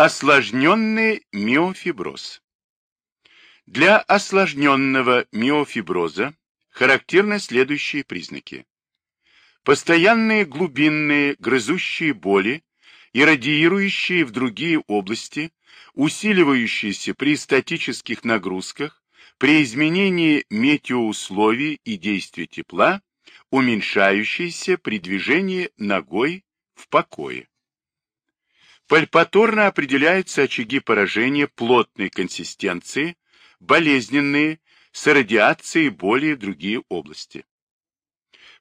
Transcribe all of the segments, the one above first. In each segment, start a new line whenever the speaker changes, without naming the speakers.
Осложненный миофиброз. Для осложненного миофиброза характерны следующие признаки. Постоянные глубинные грызущие боли и радиирующие в другие области, усиливающиеся при статических нагрузках, при изменении метеоусловий и действия тепла, уменьшающиеся при движении ногой в покое. Пальпаторно определяются очаги поражения плотной консистенции, болезненные, с радиацией боли в другие области.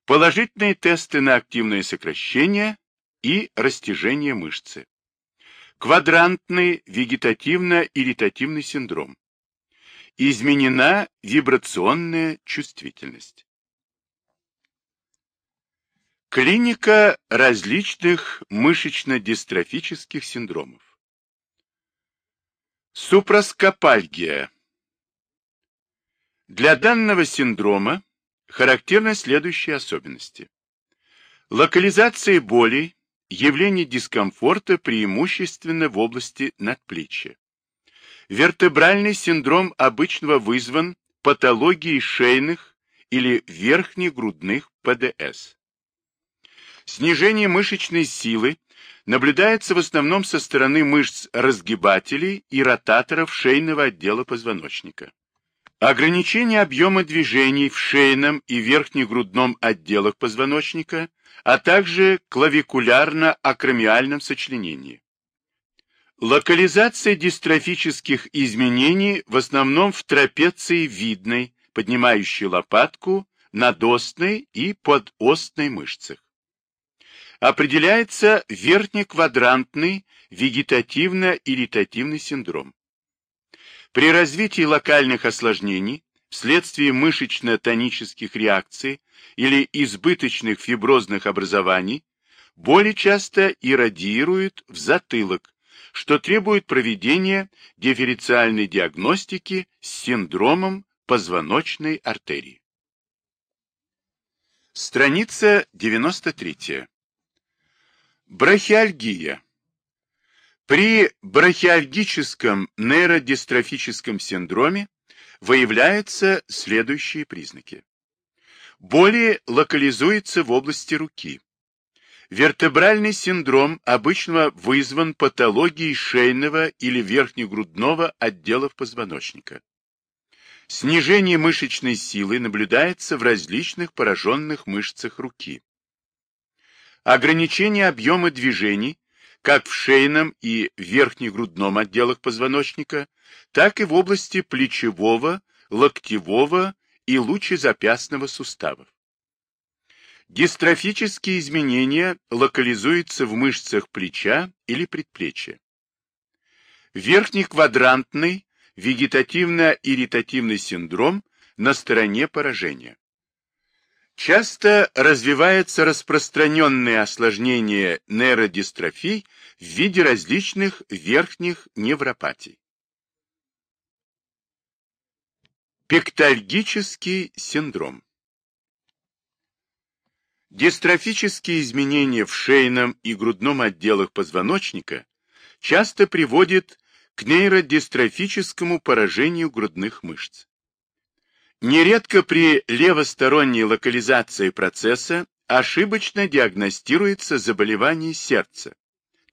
Положительные тесты на активное сокращение и растяжение мышцы. Квадрантный вегетативно-ирритативный синдром. Изменена вибрационная чувствительность. Клиника различных мышечно-дистрофических синдромов. Суpraскопальгия. Для данного синдрома характерны следующие особенности. Локализация болей, явление дискомфорта преимущественно в области надплечья. Вертебральный синдром обычно вызван патологией шейных или верхнегрудных ПДС. Снижение мышечной силы наблюдается в основном со стороны мышц разгибателей и ротаторов шейного отдела позвоночника. Ограничение объема движений в шейном и верхнегрудном отделах позвоночника, а также клавикулярно-акромиальном сочленении. Локализация дистрофических изменений в основном в трапеции видной, поднимающей лопатку, надостной и подостной мышцах определяется верхнеквадрантный вегетативно-ирритативный синдром. При развитии локальных осложнений вследствие мышечно-тонических реакций или избыточных фиброзных образований боли часто иррадиируют в затылок, что требует проведения дифференциальной диагностики с синдромом позвоночной артерии. Страница 93. Брахиальгия. При брахиальгическом нейродистрофическом синдроме выявляются следующие признаки. Боли локализуются в области руки. Вертебральный синдром обычно вызван патологией шейного или верхнегрудного отделов позвоночника. Снижение мышечной силы наблюдается в различных пораженных мышцах руки ограничение объема движений как в шейном и верхнегрудном отделах позвоночника, так и в области плечевого, локтевого и лучезапястного суставов. Дистрофические изменения локализуются в мышцах плеча или предплечья. Верхнеквадрантный вегетативно-ирритативный синдром на стороне поражения. Часто развивается распространенное осложнение нейродистрофий в виде различных верхних невропатий. Пектальгический синдром Дистрофические изменения в шейном и грудном отделах позвоночника часто приводят к нейродистрофическому поражению грудных мышц. Нередко при левосторонней локализации процесса ошибочно диагностируется заболевание сердца,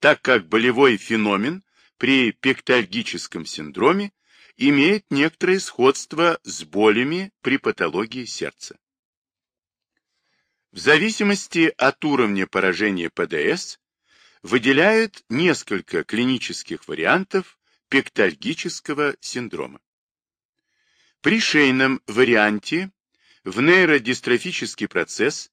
так как болевой феномен при пектальгическом синдроме имеет некоторое сходство с болями при патологии сердца. В зависимости от уровня поражения ПДС выделяют несколько клинических вариантов пектальгического синдрома. При шейном варианте в нейродистрофический процесс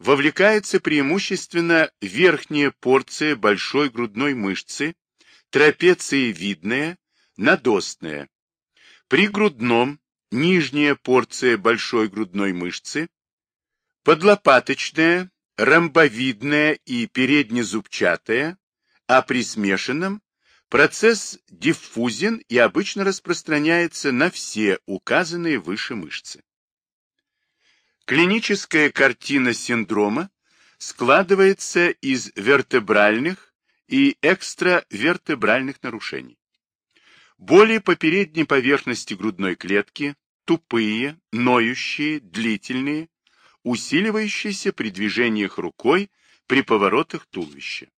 вовлекается преимущественно верхняя порция большой грудной мышцы, трапециевидная, надостная. При грудном нижняя порция большой грудной мышцы, подлопаточная, ромбовидная и переднезубчатая, а при смешанном Процесс диффузен и обычно распространяется на все указанные выше мышцы. Клиническая картина синдрома складывается из вертебральных и экстравертебральных нарушений. Боли по передней поверхности грудной клетки тупые, ноющие, длительные, усиливающиеся при движениях рукой при поворотах туловища.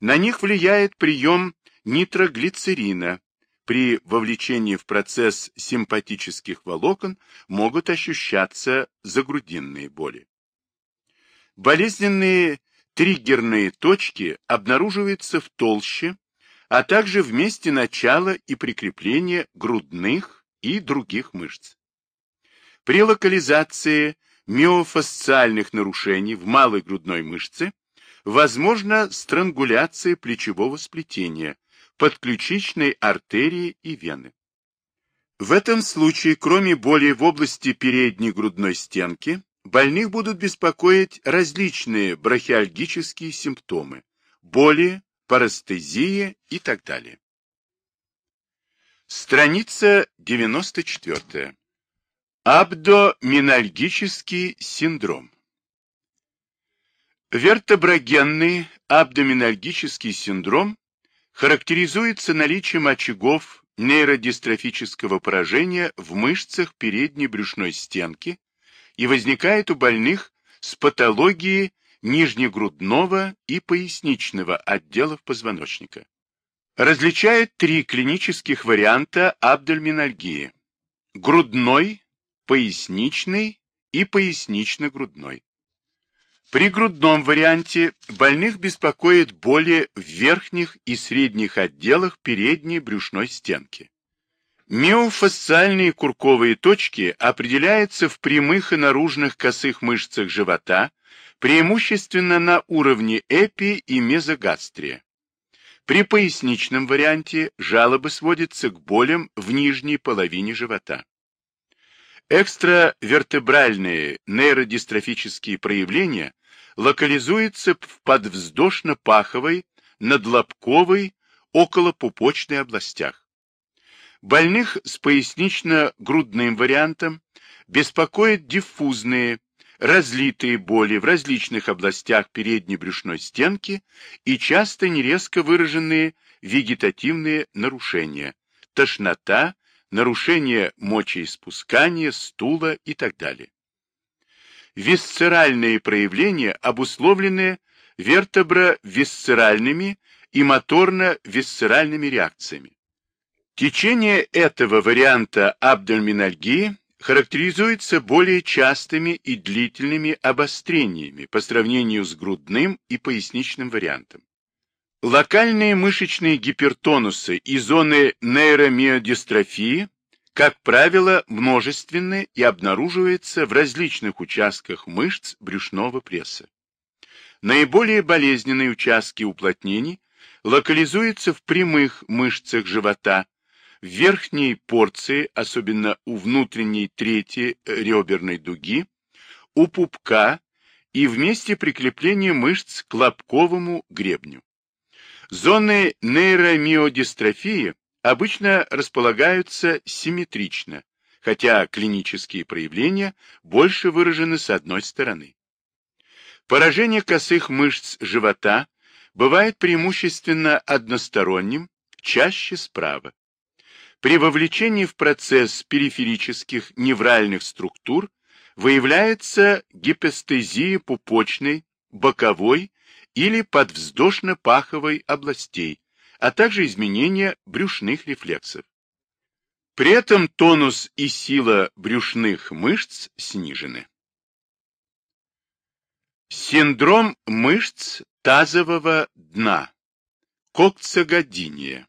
На них влияет прием нитроглицерина. При вовлечении в процесс симпатических волокон могут ощущаться загрудинные боли. Болезненные триггерные точки обнаруживаются в толще, а также в месте начала и прикрепления грудных и других мышц. При локализации миофасциальных нарушений в малой грудной мышце возможна странгуляция плечевого сплетения, подключичной артерии и вены. В этом случае, кроме боли в области передней грудной стенки, больных будут беспокоить различные брахиальгические симптомы, боли, парестезия и так далее. Страница 94. Абдоминальгический синдром. Вертеброгенный абдоминальгический синдром характеризуется наличием очагов нейродистрофического поражения в мышцах передней брюшной стенки и возникает у больных с патологией нижнегрудного и поясничного отделов позвоночника. Различает три клинических варианта абдоминальгии. Грудной, поясничный и пояснично-грудной. При грудном варианте больных беспокоит боли в верхних и средних отделах передней брюшной стенки. Миофасциальные курковые точки определяются в прямых и наружных косых мышцах живота, преимущественно на уровне эпи и мезогастрия. При поясничном варианте жалобы сводятся к болям в нижней половине живота. Экстравертебральные нейродистрофические проявления локализуются в подвздошно-паховой, надлобковой, околопупочной областях. Больных с пояснично-грудным вариантом беспокоят диффузные, разлитые боли в различных областях передней брюшной стенки и часто нерезко выраженные вегетативные нарушения, тошнота, нарушение мочеиспускания, стула и так далее. Висцеральные проявления обусловлены вертебро-висцеральными и моторно-висцеральными реакциями. Течение этого варианта абдоминальгии характеризуется более частыми и длительными обострениями по сравнению с грудным и поясничным вариантом. Локальные мышечные гипертонусы и зоны нейромиодистрофии, как правило, множественны и обнаруживаются в различных участках мышц брюшного пресса. Наиболее болезненные участки уплотнений локализуются в прямых мышцах живота, в верхней порции, особенно у внутренней трети реберной дуги, у пупка и в месте прикрепления мышц к лобковому гребню. Зоны нейромиодистрофии обычно располагаются симметрично, хотя клинические проявления больше выражены с одной стороны. Поражение косых мышц живота бывает преимущественно односторонним, чаще справа. При вовлечении в процесс периферических невральных структур выявляется гипостезия пупочной, боковой или подвздошно-паховой областей, а также изменения брюшных рефлексов. При этом тонус и сила брюшных мышц снижены. Синдром мышц тазового дна. Кокцегодиния.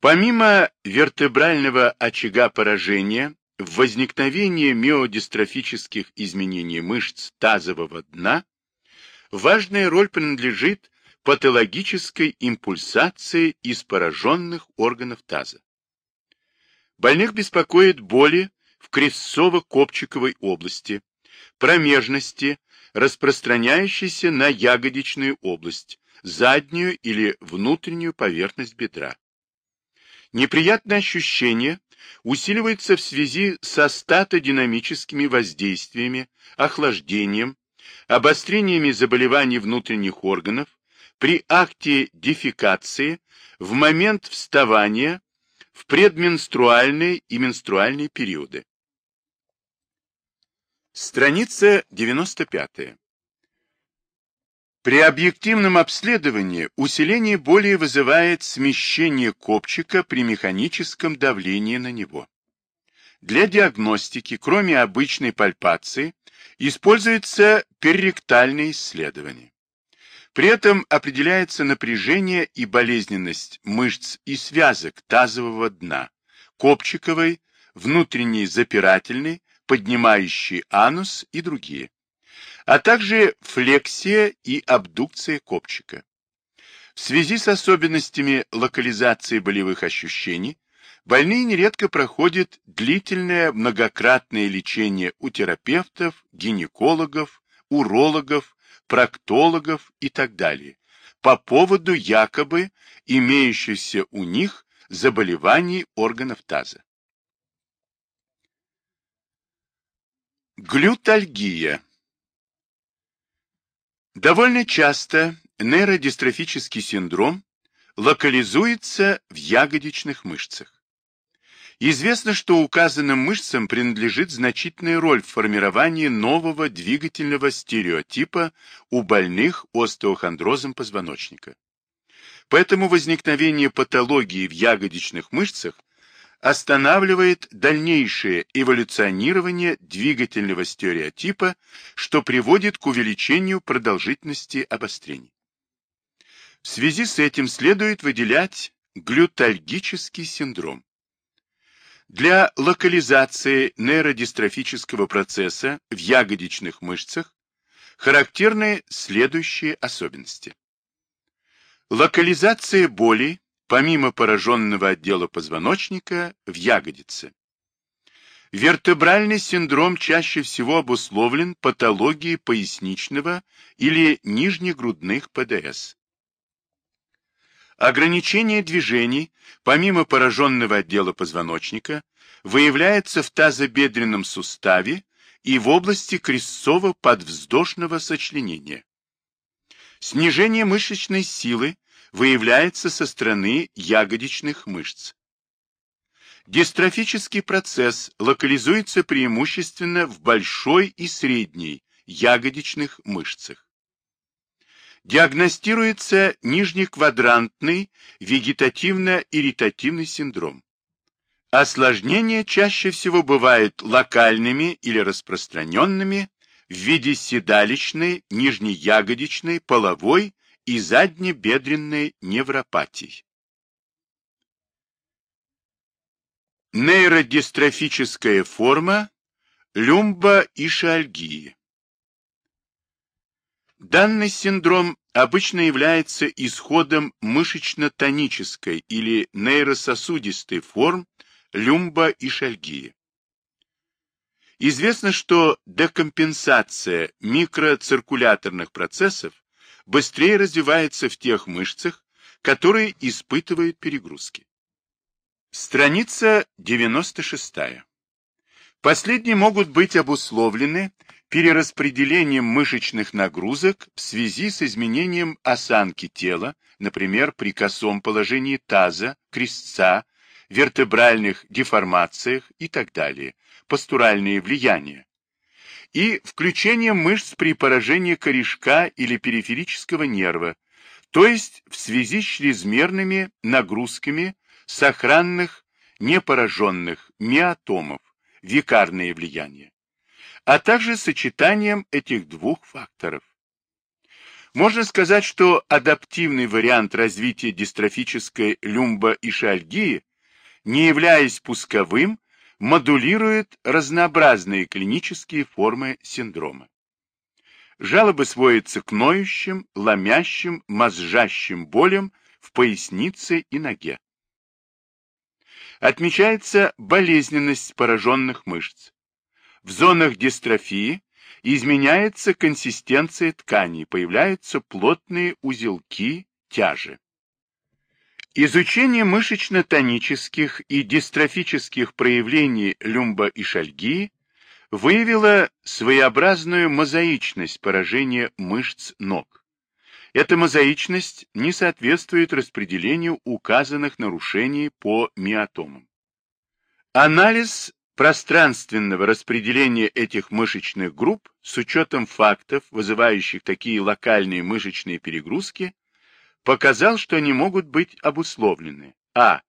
Помимо вертебрального очага поражения, в возникновении миодистрофических изменений мышц тазового дна важная роль принадлежит патологической импульсации из пораженных органов таза. Больных беспокоит боли в крестцово-копчиковой области, промежности, распространяющейся на ягодичную область, заднюю или внутреннюю поверхность бедра. Неприятное ощущение усиливается в связи со статодинамическими воздействиями, охлаждением, обострениями заболеваний внутренних органов, при акте дефекации, в момент вставания, в предменструальные и менструальные периоды. Страница 95. При объективном обследовании усиление боли вызывает смещение копчика при механическом давлении на него. Для диагностики, кроме обычной пальпации, используется перректальное исследование. При этом определяется напряжение и болезненность мышц и связок тазового дна, копчиковой, внутренней запирательной, поднимающей анус и другие а также флексия и абдукция копчика. В связи с особенностями локализации болевых ощущений, больные нередко проходят длительное многократное лечение у терапевтов, гинекологов, урологов, проктологов и так далее по поводу якобы имеющихся у них заболеваний органов таза. Глютальгия Довольно часто нейродистрофический синдром локализуется в ягодичных мышцах. Известно, что указанным мышцам принадлежит значительная роль в формировании нового двигательного стереотипа у больных остеохондрозом позвоночника. Поэтому возникновение патологии в ягодичных мышцах останавливает дальнейшее эволюционирование двигательного стереотипа, что приводит к увеличению продолжительности обострений. В связи с этим следует выделять глютальгический синдром. Для локализации нейродистрофического процесса в ягодичных мышцах характерны следующие особенности. Локализация боли помимо пораженного отдела позвоночника, в ягодице. Вертебральный синдром чаще всего обусловлен патологией поясничного или нижнегрудных ПДС. Ограничение движений, помимо пораженного отдела позвоночника, выявляется в тазобедренном суставе и в области крестцово-подвздошного сочленения. Снижение мышечной силы выявляется со стороны ягодичных мышц. Дистрофический процесс локализуется преимущественно в большой и средней ягодичных мышцах. Диагностируется нижнеквадрантный вегетативно-ирритативный синдром. Осложнения чаще всего бывают локальными или распространенными в виде седалищной, нижнеягодичной, половой и заднебедренной невропатий. Нейродистрофическая форма люмбоишиальгии. Данный синдром обычно является исходом мышечно-тонической или нейрососудистой форм люмбоишальгии. Известно, что декомпенсация микроциркуляторных процессов быстрее развивается в тех мышцах, которые испытывают перегрузки. Страница 96. Последние могут быть обусловлены перераспределением мышечных нагрузок в связи с изменением осанки тела, например, при косом положении таза, крестца, вертебральных деформациях и так далее, постуральные влияния, и включение мышц при поражении корешка или периферического нерва, то есть в связи с чрезмерными нагрузками сохранных непораженных миотомов, викарные влияния, а также сочетанием этих двух факторов. Можно сказать, что адаптивный вариант развития дистрофической люмбоишиальгии, не являясь пусковым, модулирует разнообразные клинические формы синдрома. Жалобы сводятся к ноющим, ломящим, мозжащим болям в пояснице и ноге. Отмечается болезненность пораженных мышц. В зонах дистрофии изменяется консистенция тканей, появляются плотные узелки, тяжи. Изучение мышечно-тонических и дистрофических проявлений люмбоишальгии выявило своеобразную мозаичность поражения мышц ног. Эта мозаичность не соответствует распределению указанных нарушений по миотомам. Анализ пространственного распределения этих мышечных групп с учетом фактов, вызывающих такие локальные мышечные перегрузки, показал, что они могут быть обусловлены а.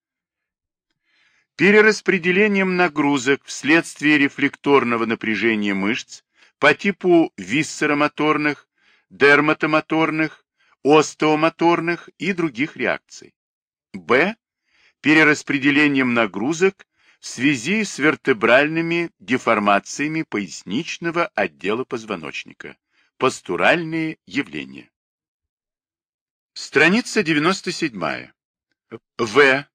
Перераспределением нагрузок вследствие рефлекторного напряжения мышц по типу виссеромоторных, дерматомоторных, остеомоторных и других реакций. Б. Перераспределением нагрузок в связи с вертебральными деформациями поясничного отдела позвоночника. Постуральные явления. Страница 97. В.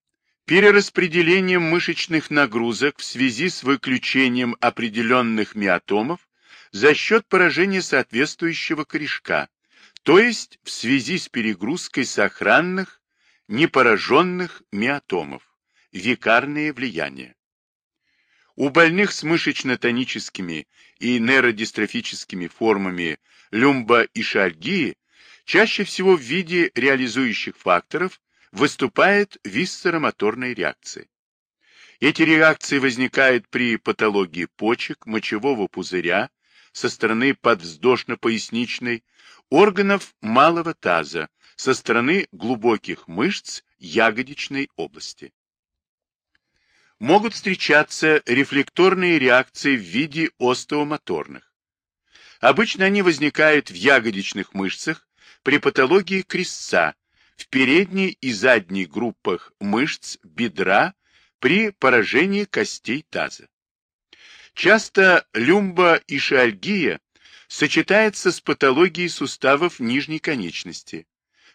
Перераспределением мышечных нагрузок в связи с выключением определенных миотомов за счет поражения соответствующего корешка, то есть в связи с перегрузкой сохранных, непораженных миотомов, викарные влияния. У больных с мышечно-тоническими и нейродистрофическими формами люмбоишальгии чаще всего в виде реализующих факторов выступает висцеромоторная реакция. Эти реакции возникают при патологии почек, мочевого пузыря, со стороны подвздошно-поясничной, органов малого таза, со стороны глубоких мышц ягодичной области могут встречаться рефлекторные реакции в виде остеомоторных. Обычно они возникают в ягодичных мышцах при патологии крестца, в передней и задней группах мышц бедра при поражении костей таза. Часто люмбоишиальгия сочетается с патологией суставов нижней конечности.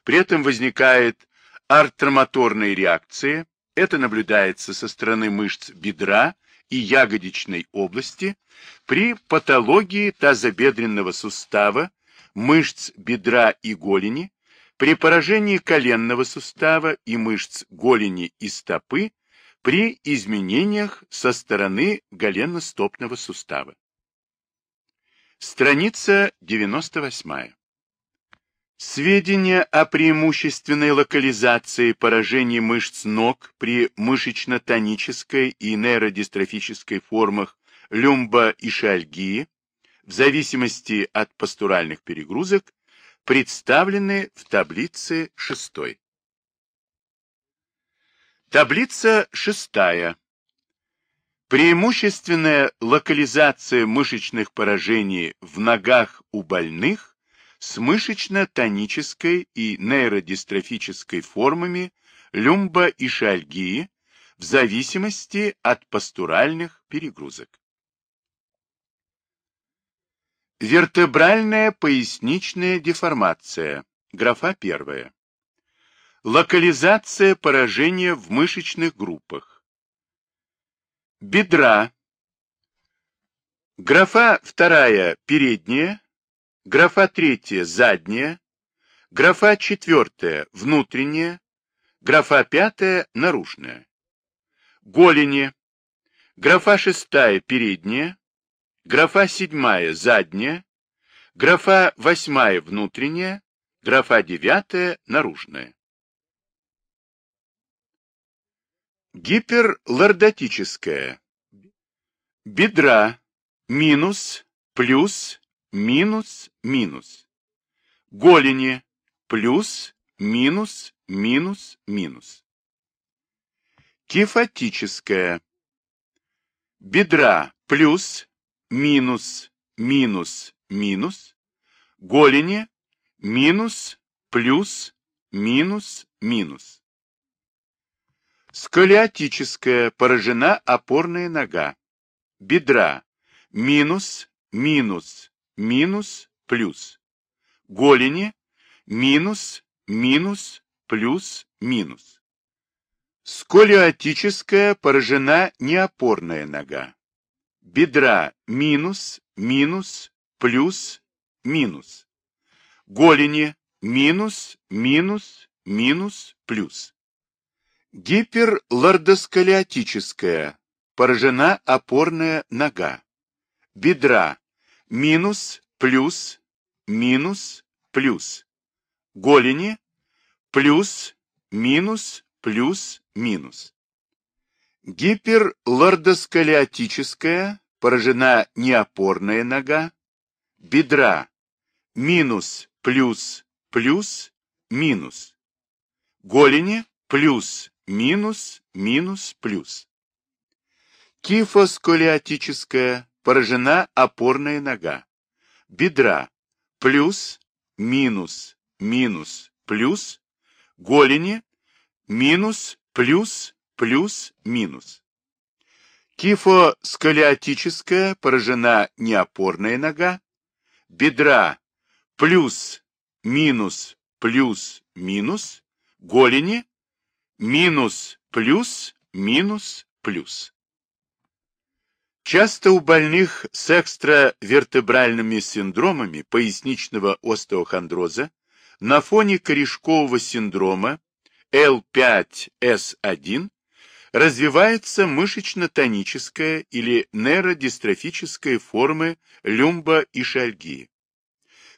При этом возникает артромоторная реакция, это наблюдается со стороны мышц бедра и ягодичной области при патологии тазобедренного сустава, мышц бедра и голени, при поражении коленного сустава и мышц голени и стопы, при изменениях со стороны голеностопного сустава. Страница 98. Сведения о преимущественной локализации поражений мышц ног при мышечно-тонической и нейродистрофической формах люмбоишиальгии в зависимости от постуральных перегрузок представлены в таблице 6. Таблица 6. Преимущественная локализация мышечных поражений в ногах у больных с мышечно-тонической и нейродистрофической формами люмбоишиальгии в зависимости от постуральных перегрузок. Вертебральная поясничная деформация. Графа первая. Локализация поражения в мышечных группах. Бедра. Графа вторая передняя, Графа третья – задняя. Графа четвертая – внутренняя. Графа пятая – наружная. Голени. Графа шестая – передняя. Графа седьмая – задняя. Графа восьмая – внутренняя. Графа девятая – наружная. Гиперлордотическая. Бедра. Минус, плюс, минус, минус. Голени плюс, минус, минус, минус. Кефатическая. Бедра плюс, минус, минус, минус. Голени минус, плюс, минус, минус. Сколиотическая поражена опорная нога. Бедра минус, минус, минус, плюс. Голени минус, минус, плюс, минус. Сколиотическая поражена неопорная нога. Бедра минус, минус, плюс, минус. Голени минус, минус, минус, плюс. Гиперлордосколиотическая поражена опорная нога. Бедра минус, плюс, минус, плюс. голени, плюс, минус, плюс, минус. Гиперлордосколиотическая, поражена неопорная нога, бедра, минус, плюс, плюс, минус. Голени, плюс, минус, минус, плюс. Кифосколиотическая, поражена опорная нога, бедра, плюс, минус, минус, плюс, голени, минус, плюс, плюс, минус. Кифосколиотическая поражена неопорная нога, бедра, плюс, минус, плюс, минус, голени, минус, плюс, минус, плюс. Часто у больных с экстравертебральными синдромами поясничного остеохондроза на фоне корешкового синдрома L5S1 развивается мышечно-тоническая или нейродистрофическая формы люмбоишальгии.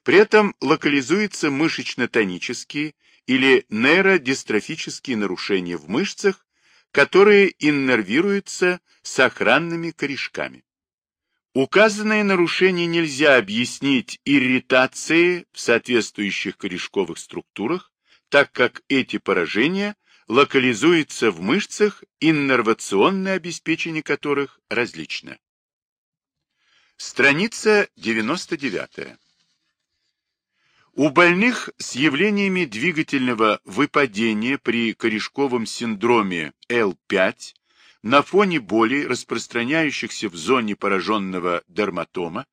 При этом локализуются мышечно-тонические или нейродистрофические нарушения в мышцах, которые иннервируются сохранными корешками. Указанные нарушения нельзя объяснить ирритацией в соответствующих корешковых структурах, так как эти поражения локализуются в мышцах, иннервационное обеспечение которых различно. Страница 99. У больных с явлениями двигательного выпадения при корешковом синдроме L5 на фоне боли, распространяющихся в зоне пораженного дерматома,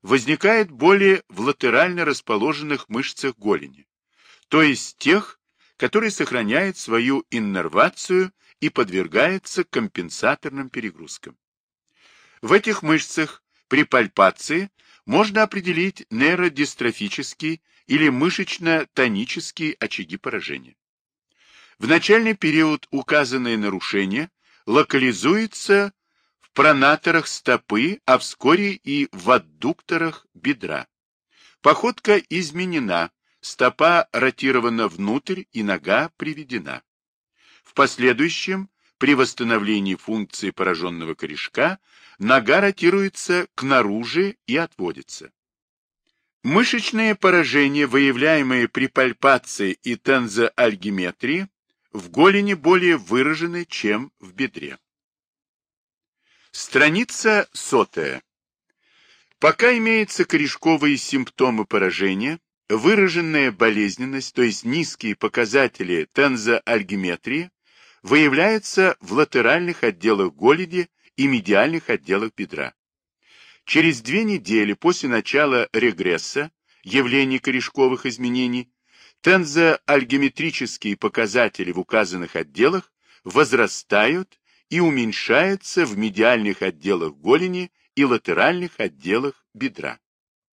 возникает боли в латерально расположенных мышцах голени, то есть тех, которые сохраняют свою иннервацию и подвергаются компенсаторным перегрузкам. В этих мышцах при пальпации можно определить нейродистрофический или мышечно-тонические очаги поражения. В начальный период указанные нарушения локализуется в пронаторах стопы, а вскоре и в аддукторах бедра. Походка изменена, стопа ротирована внутрь и нога приведена. В последующем, при восстановлении функции пораженного корешка, нога ротируется к наружи и отводится. Мышечные поражения, выявляемые при пальпации и тензоальгиметрии, в голени более выражены, чем в бедре. Страница сотая. Пока имеются корешковые симптомы поражения, выраженная болезненность, то есть низкие показатели тензоальгиметрии, выявляются в латеральных отделах голени и медиальных отделах бедра. Через две недели после начала регресса, явления корешковых изменений, тензоальгометрические показатели в указанных отделах возрастают и уменьшаются в медиальных отделах голени и латеральных отделах бедра.